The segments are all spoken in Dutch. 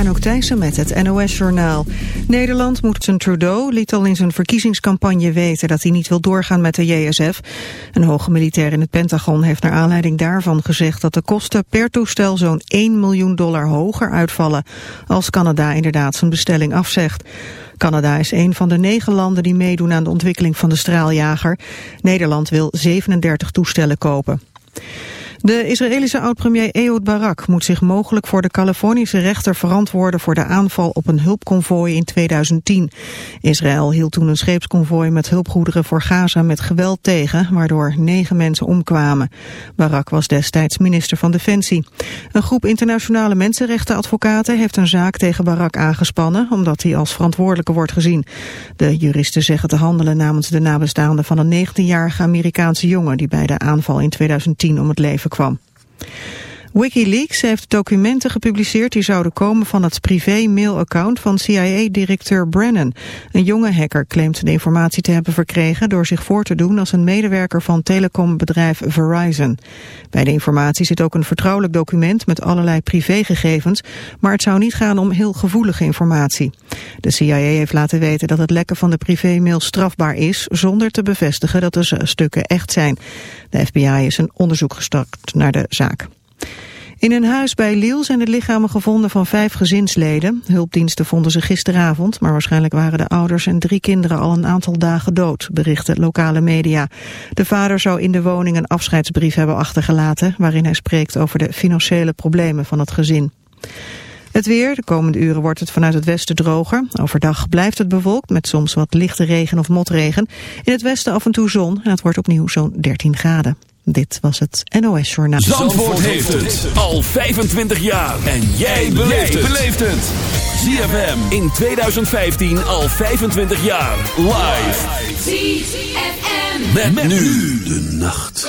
Anouk Thijssen met het NOS-journaal. Nederland moet zijn Trudeau liet al in zijn verkiezingscampagne weten dat hij niet wil doorgaan met de JSF. Een hoge militair in het Pentagon heeft naar aanleiding daarvan gezegd dat de kosten per toestel zo'n 1 miljoen dollar hoger uitvallen als Canada inderdaad zijn bestelling afzegt. Canada is een van de negen landen die meedoen aan de ontwikkeling van de straaljager. Nederland wil 37 toestellen kopen. De Israëlische oud-premier Ehud Barak moet zich mogelijk voor de Californische rechter verantwoorden voor de aanval op een hulpconvooi in 2010. Israël hield toen een scheepsconvooi met hulpgoederen voor Gaza met geweld tegen, waardoor negen mensen omkwamen. Barak was destijds minister van Defensie. Een groep internationale mensenrechtenadvocaten heeft een zaak tegen Barak aangespannen, omdat hij als verantwoordelijke wordt gezien. De juristen zeggen te handelen namens de nabestaanden van een 19-jarige Amerikaanse jongen die bij de aanval in 2010 om het leven kwam. Wikileaks heeft documenten gepubliceerd die zouden komen van het privé-mailaccount van CIA-directeur Brennan. Een jonge hacker claimt de informatie te hebben verkregen door zich voor te doen als een medewerker van telecombedrijf Verizon. Bij de informatie zit ook een vertrouwelijk document met allerlei privégegevens, maar het zou niet gaan om heel gevoelige informatie. De CIA heeft laten weten dat het lekken van de privé-mail strafbaar is, zonder te bevestigen dat de stukken echt zijn. De FBI is een onderzoek gestart naar de zaak. In een huis bij Liel zijn de lichamen gevonden van vijf gezinsleden. Hulpdiensten vonden ze gisteravond, maar waarschijnlijk waren de ouders en drie kinderen al een aantal dagen dood, berichten lokale media. De vader zou in de woning een afscheidsbrief hebben achtergelaten, waarin hij spreekt over de financiële problemen van het gezin. Het weer, de komende uren wordt het vanuit het westen droger. Overdag blijft het bewolkt met soms wat lichte regen of motregen. In het westen af en toe zon en het wordt opnieuw zo'n 13 graden. Dit was het NOS Journaal. Zandvoort, Zandvoort heeft het al 25 jaar. En jij beleeft het. ZFM in 2015 al 25 jaar. Live. ZFM. Met, met nu de nacht.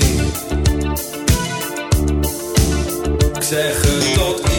zeggen tot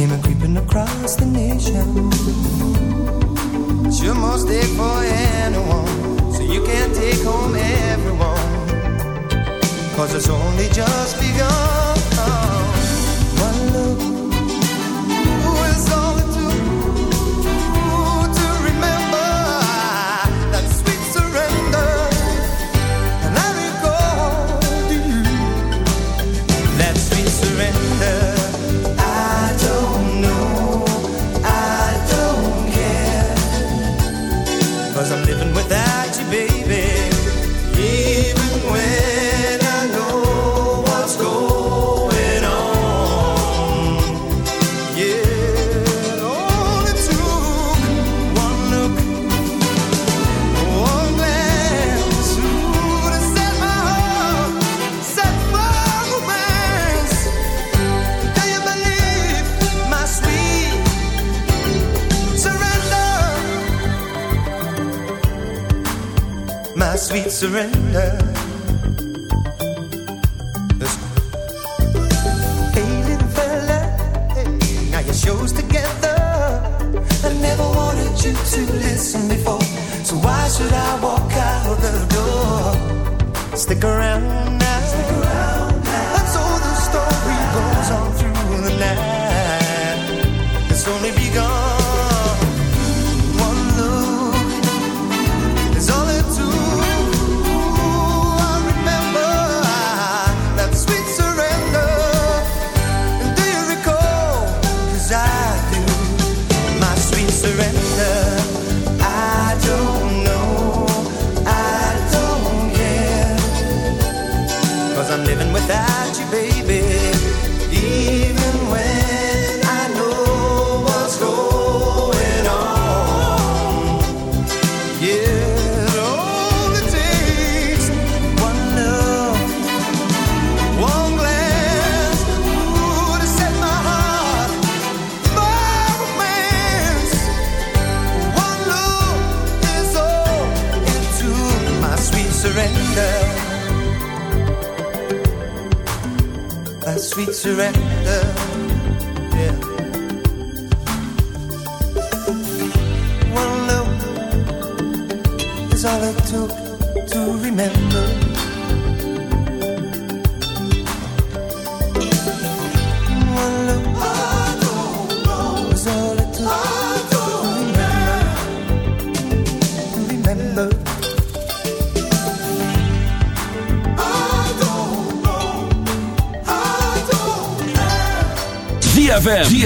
came creeping across the nation. It's your most day for anyone, so you can't take home. Cause it's only just begun. surrender. Hey, little fella, now your together. I never wanted you to listen before, so why should I walk out the door? Stick around now, stick around now. And so the story goes on through the night. It's only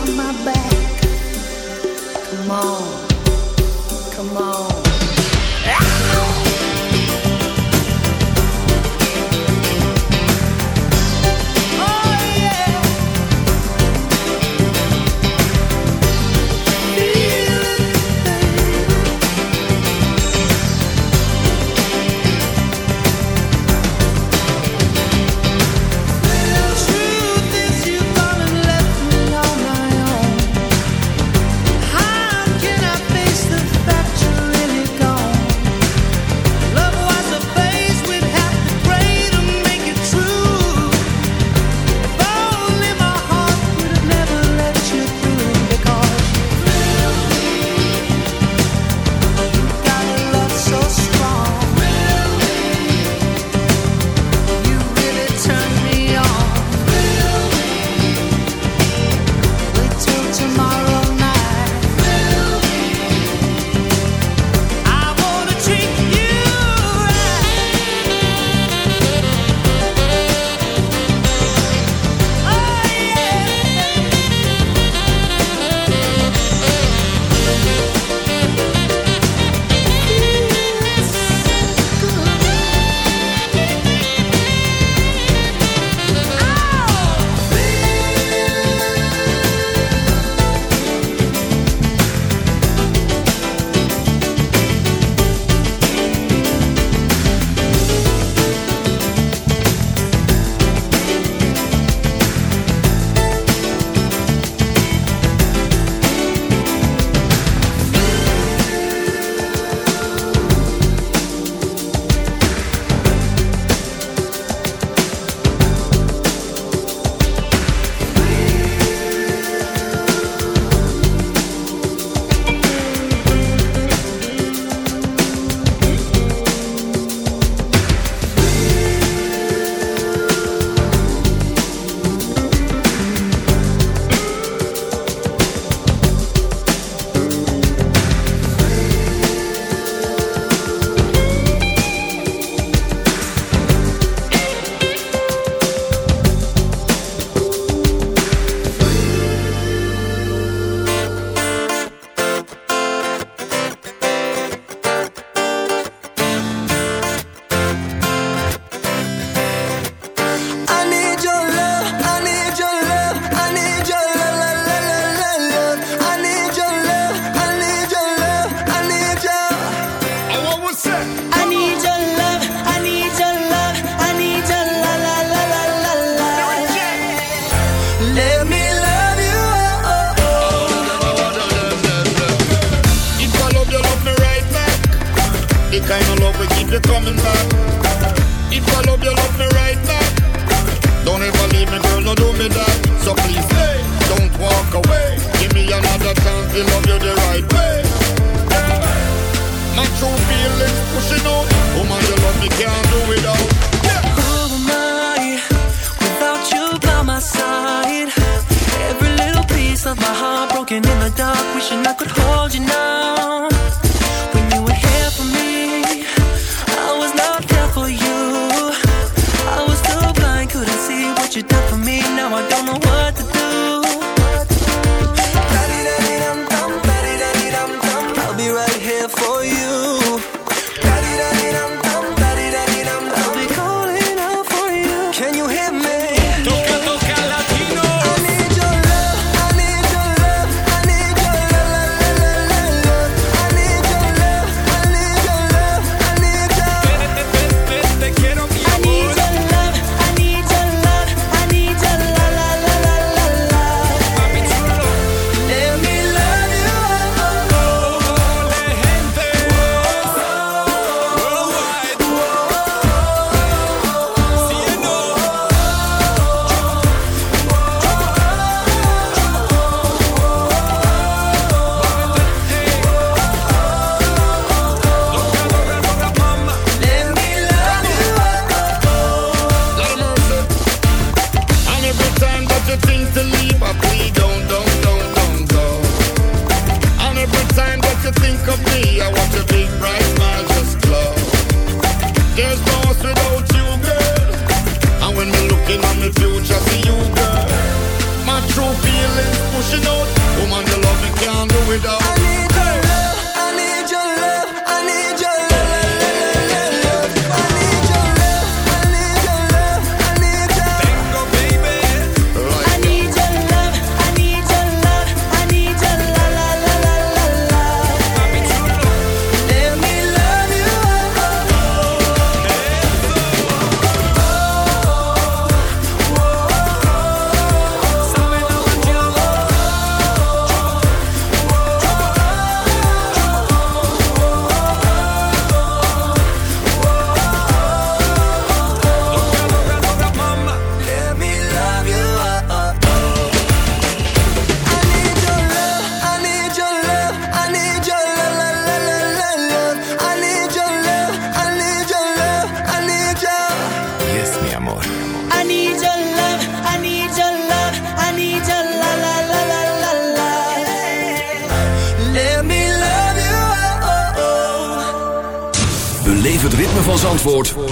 On my back. Come on.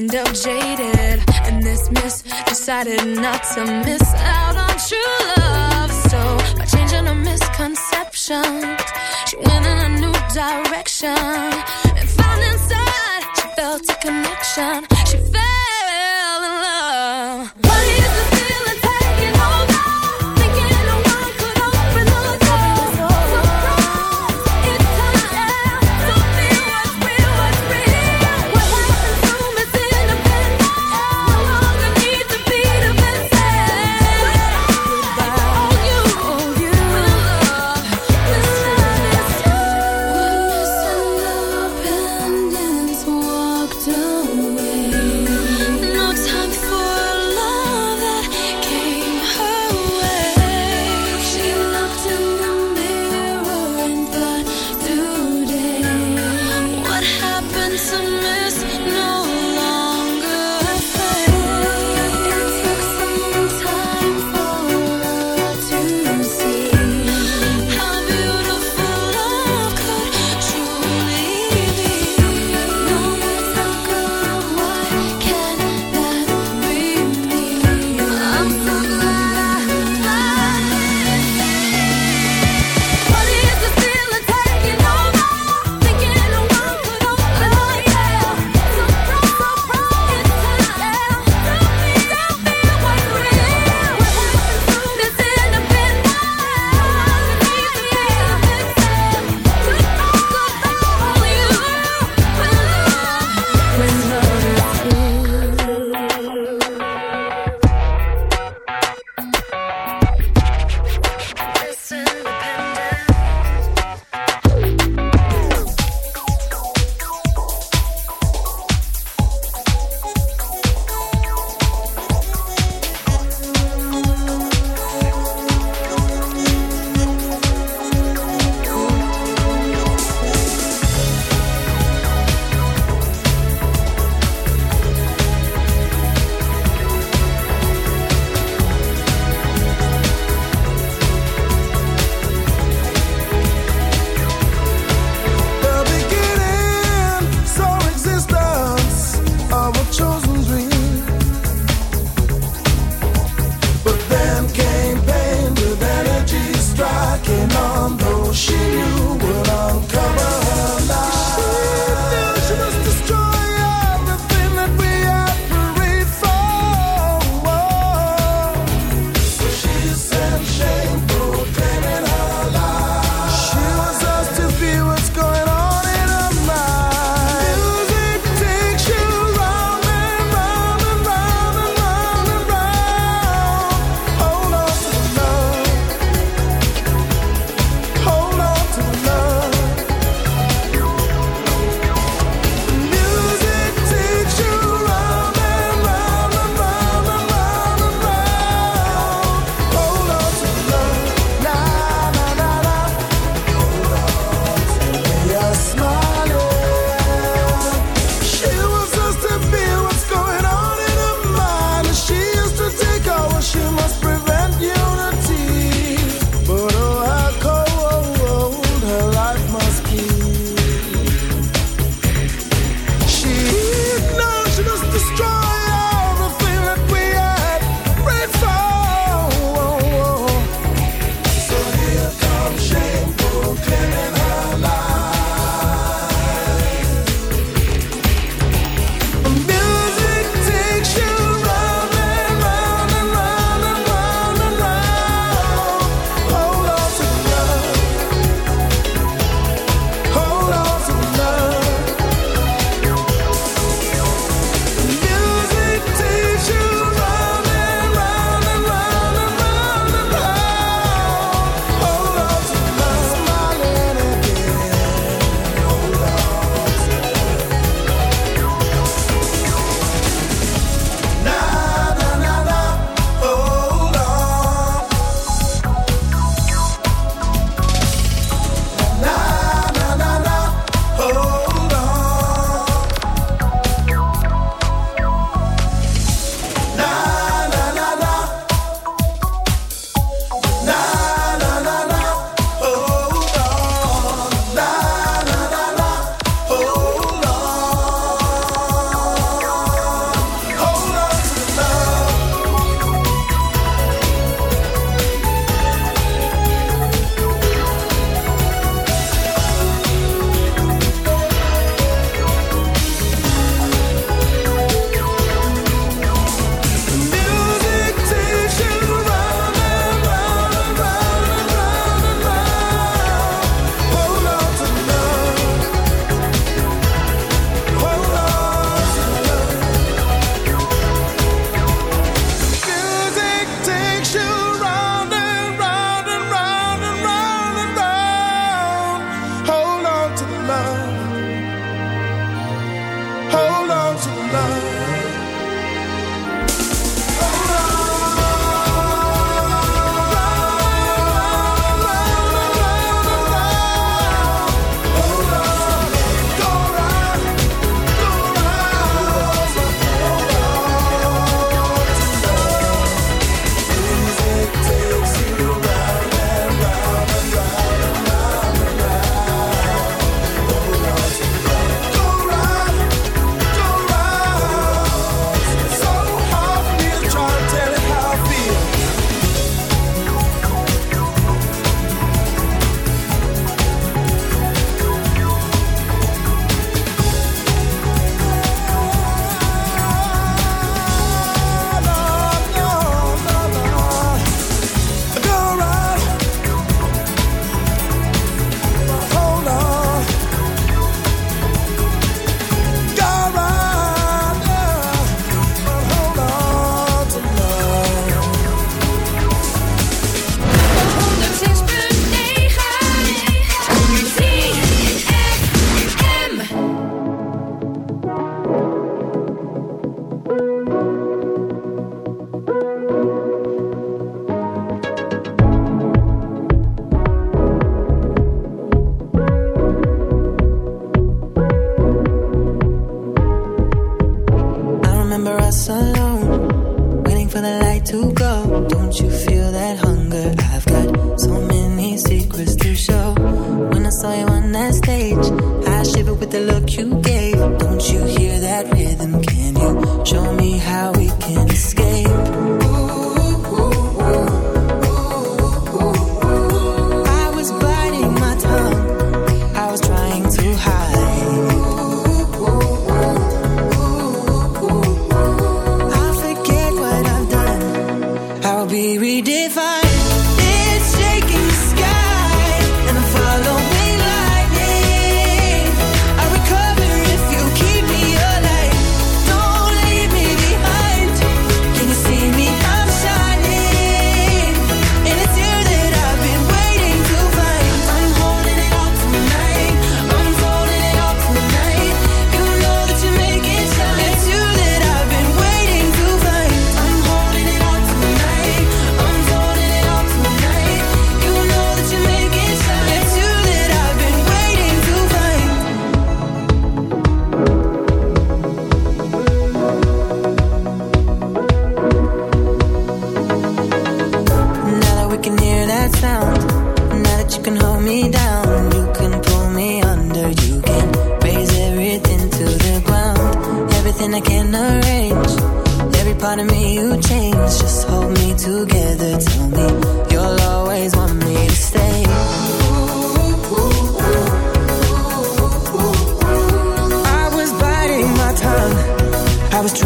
end up jaded. And this miss decided not to miss out on true love. So by changing a misconception, she went in a new direction and found inside she felt a connection. She felt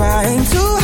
trying to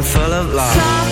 full of love.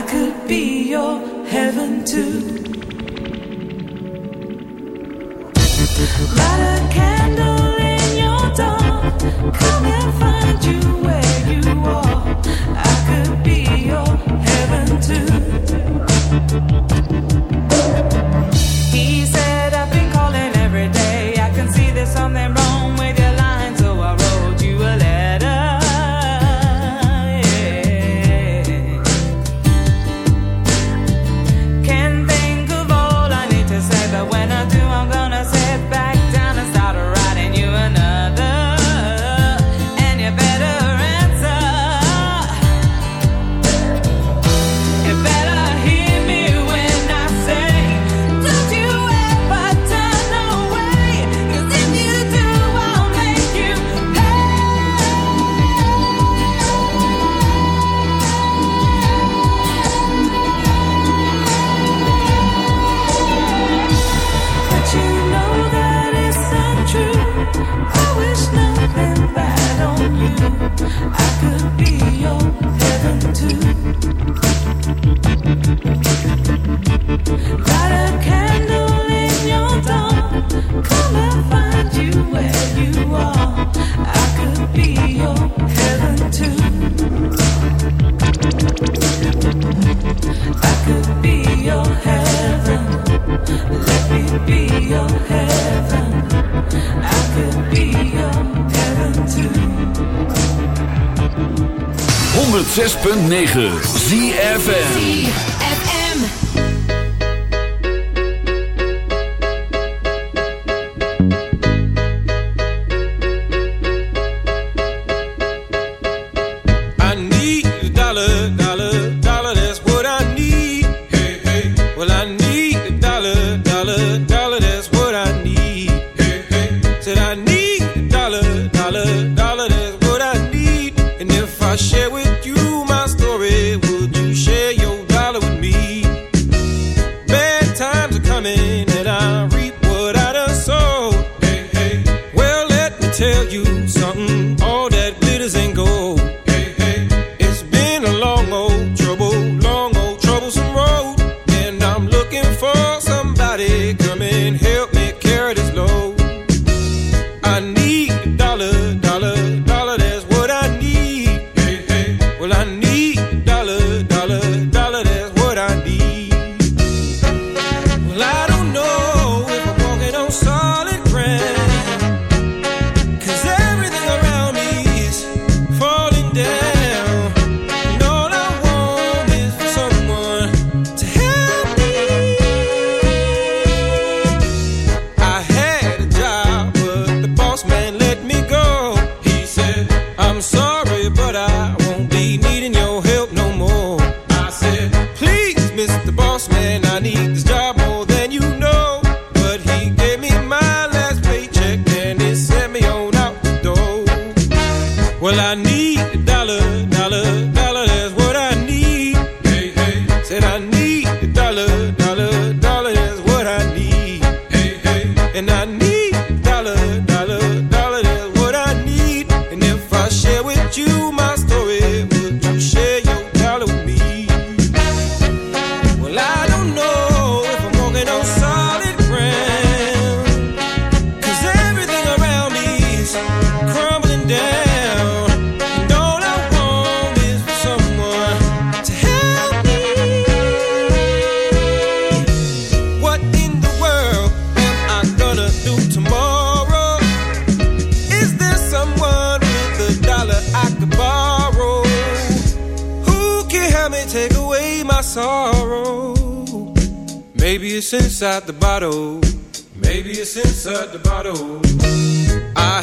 I could be your heaven too. Light a candle in your dark. Come and find. 106.9 ZFN inside the bottle. Maybe it's inside the bottle. I